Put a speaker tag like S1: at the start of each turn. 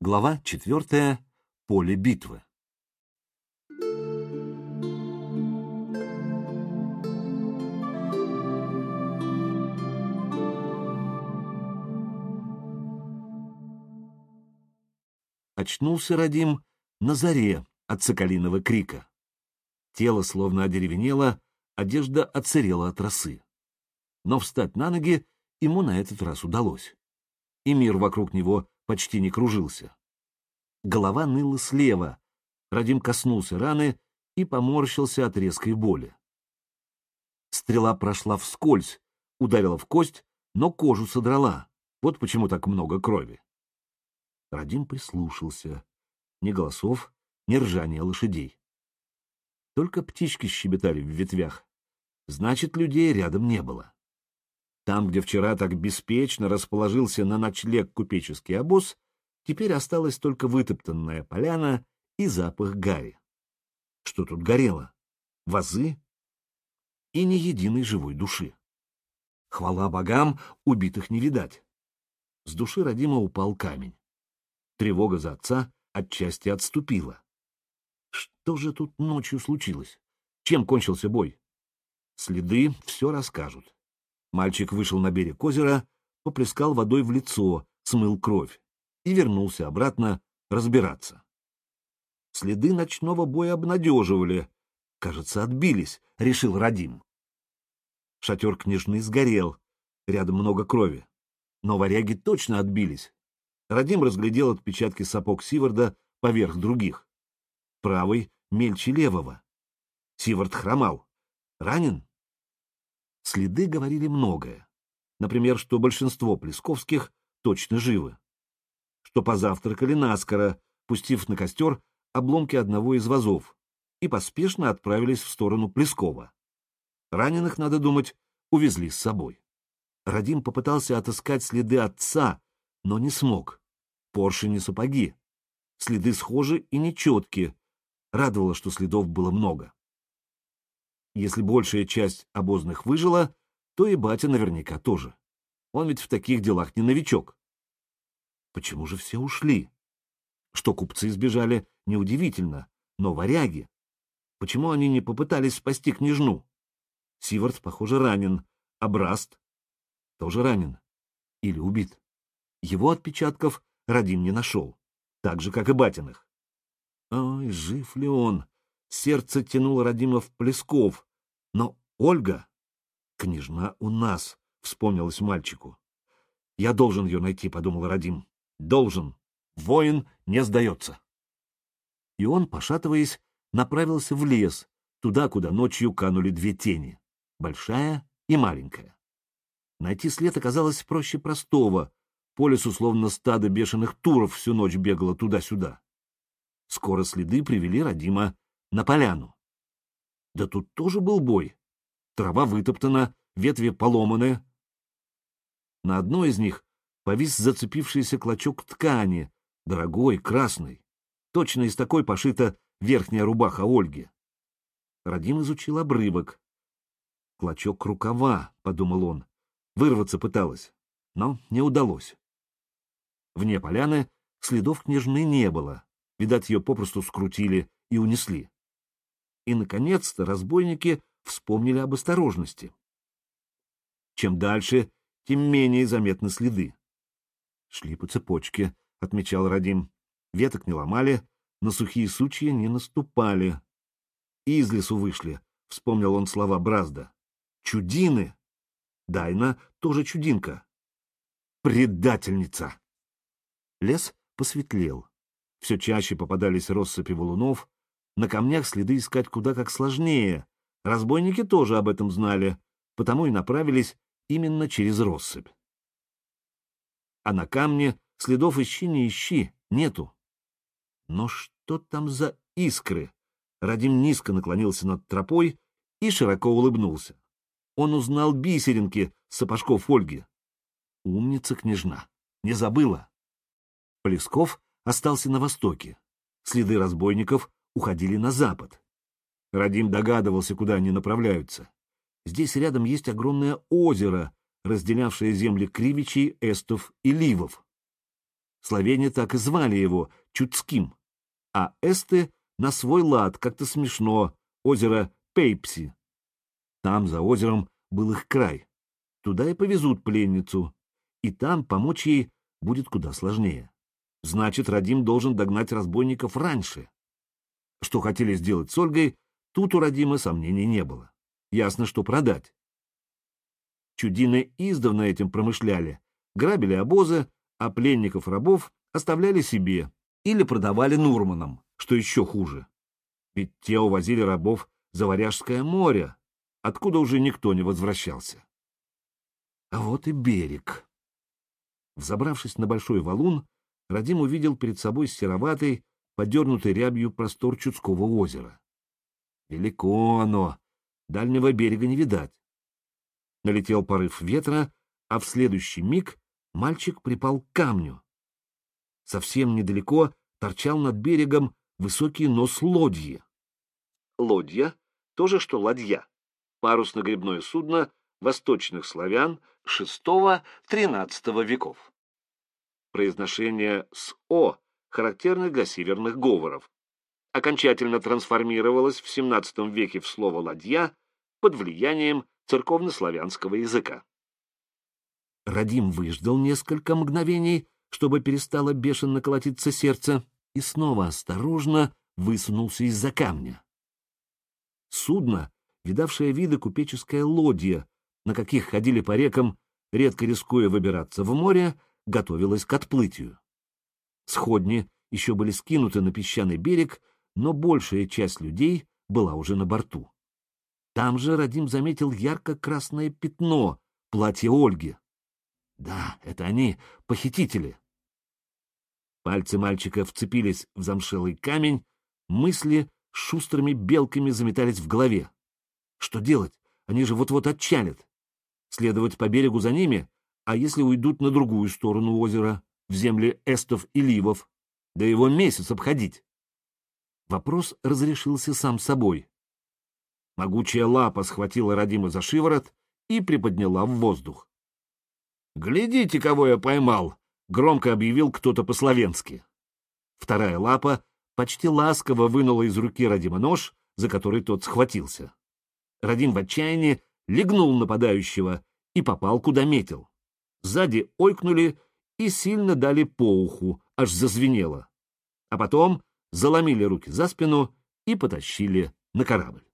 S1: Глава четвертая. Поле битвы. Очнулся Радим на заре от соколиного крика. Тело словно одеревенело, одежда отсырела от росы. Но встать на ноги ему на этот раз удалось. И мир вокруг него почти не кружился. Голова ныла слева. Радим коснулся раны и поморщился от резкой боли. Стрела прошла вскользь, ударила в кость, но кожу содрала. Вот почему так много крови. Радим прислушался. Ни голосов, ни ржания лошадей. Только птички щебетали в ветвях. Значит, людей рядом не было. Там, где вчера так беспечно расположился на ночлег купеческий обоз, теперь осталась только вытоптанная поляна и запах гари. Что тут горело? Вазы? И ни единой живой души. Хвала богам, убитых не видать. С души родима упал камень. Тревога за отца отчасти отступила. Что же тут ночью случилось? Чем кончился бой? Следы все расскажут. Мальчик вышел на берег озера, поплескал водой в лицо, смыл кровь и вернулся обратно разбираться. Следы ночного боя обнадеживали. Кажется, отбились, решил Радим. Шатер княжны сгорел, рядом много крови. Но варяги точно отбились. Радим разглядел отпечатки сапог Сиварда поверх других. Правый мельче левого. Сивард хромал. Ранен? Следы говорили многое. Например, что большинство Плесковских точно живы. Что позавтракали наскоро, пустив на костер обломки одного из вазов, и поспешно отправились в сторону Плескова. Раненых, надо думать, увезли с собой. Радим попытался отыскать следы отца, но не смог. Поршень и сапоги. Следы схожи и нечеткие. Радовало, что следов было много. Если большая часть обозных выжила, то и батя наверняка тоже. Он ведь в таких делах не новичок. Почему же все ушли? Что купцы сбежали, неудивительно, но варяги. Почему они не попытались спасти княжну? Сивард, похоже, ранен, а Браст тоже ранен. Или убит. Его отпечатков Радим не нашел, так же, как и батиных. Ой, жив ли он? Сердце тянуло Радима в Плесков, но Ольга, княжна у нас, вспомнилось мальчику. Я должен ее найти, подумал Радим. Должен. Воин не сдается. И он, пошатываясь, направился в лес, туда, куда ночью канули две тени, большая и маленькая. Найти след оказалось проще простого. По лесу словно стадо бешеных туров всю ночь бегало туда-сюда. Скоро следы привели Радима на поляну. Да тут тоже был бой. Трава вытоптана, ветви поломаны. На одной из них повис зацепившийся клочок ткани, дорогой, красный. Точно из такой пошита верхняя рубаха Ольги. Радим изучил обрывок. «Клочок рукава», — подумал он. Вырваться пыталась, но не удалось. Вне поляны следов княжны не было. Видать, ее попросту скрутили и унесли и, наконец-то, разбойники вспомнили об осторожности. Чем дальше, тем менее заметны следы. Шли по цепочке, — отмечал Радим. Веток не ломали, на сухие сучья не наступали. И из лесу вышли, — вспомнил он слова Бразда. Чудины! Дайна тоже чудинка. Предательница! Лес посветлел. Все чаще попадались россыпи валунов, на камнях следы искать куда как сложнее. Разбойники тоже об этом знали, потому и направились именно через россыпь. А на камне следов ищи не ищи, нету. Но что там за искры? Радим низко наклонился над тропой и широко улыбнулся. Он узнал бисеринки сапожков Ольги. Умница княжна, не забыла. Плесков остался на востоке. Следы разбойников уходили на запад. Радим догадывался, куда они направляются. Здесь рядом есть огромное озеро, разделявшее земли Кривичей, Эстов и Ливов. Словени так и звали его Чудским, а эсты на свой лад, как-то смешно, озеро Пейпси. Там, за озером, был их край. Туда и повезут пленницу, и там помочь ей будет куда сложнее. Значит, Радим должен догнать разбойников раньше. Что хотели сделать с Ольгой, тут у Радима сомнений не было. Ясно, что продать. Чудины издавна этим промышляли, грабили обозы, а пленников-рабов оставляли себе или продавали Нурманам, что еще хуже. Ведь те увозили рабов за Варяжское море, откуда уже никто не возвращался. А вот и берег. Взобравшись на большой валун, Радим увидел перед собой сероватый, подернутый рябью простор Чудского озера. Велико оно, дальнего берега не видать. Налетел порыв ветра, а в следующий миг мальчик припал к камню. Совсем недалеко торчал над берегом высокий нос лодьи. Лодья — то же, что ладья. Парусно-гребное судно восточных славян VI-XIII веков. Произношение с «о» характерно для северных говоров. Окончательно трансформировалось в XVII веке в слово «ладья» под влиянием церковнославянского языка. Радим выждал несколько мгновений, чтобы перестало бешено колотиться сердце, и снова осторожно высунулся из-за камня. Судно, видавшее виды купеческая лодья, на каких ходили по рекам, редко рискуя выбираться в море, готовилось к отплытию. Сходни еще были скинуты на песчаный берег, но большая часть людей была уже на борту. Там же Радим заметил ярко-красное пятно, платье Ольги. Да, это они, похитители. Пальцы мальчика вцепились в замшелый камень, мысли шустрыми белками заметались в голове. Что делать? Они же вот-вот отчалят. Следовать по берегу за ними, а если уйдут на другую сторону озера, в земли эстов и ливов, да его месяц обходить? Вопрос разрешился сам собой. Могучая лапа схватила Радима за шиворот и приподняла в воздух. «Глядите, кого я поймал!» — громко объявил кто-то по-словенски. Вторая лапа почти ласково вынула из руки Радима нож, за который тот схватился. Радим в отчаянии легнул нападающего и попал, куда метил. Сзади ойкнули и сильно дали по уху, аж зазвенело. А потом заломили руки за спину и потащили на корабль.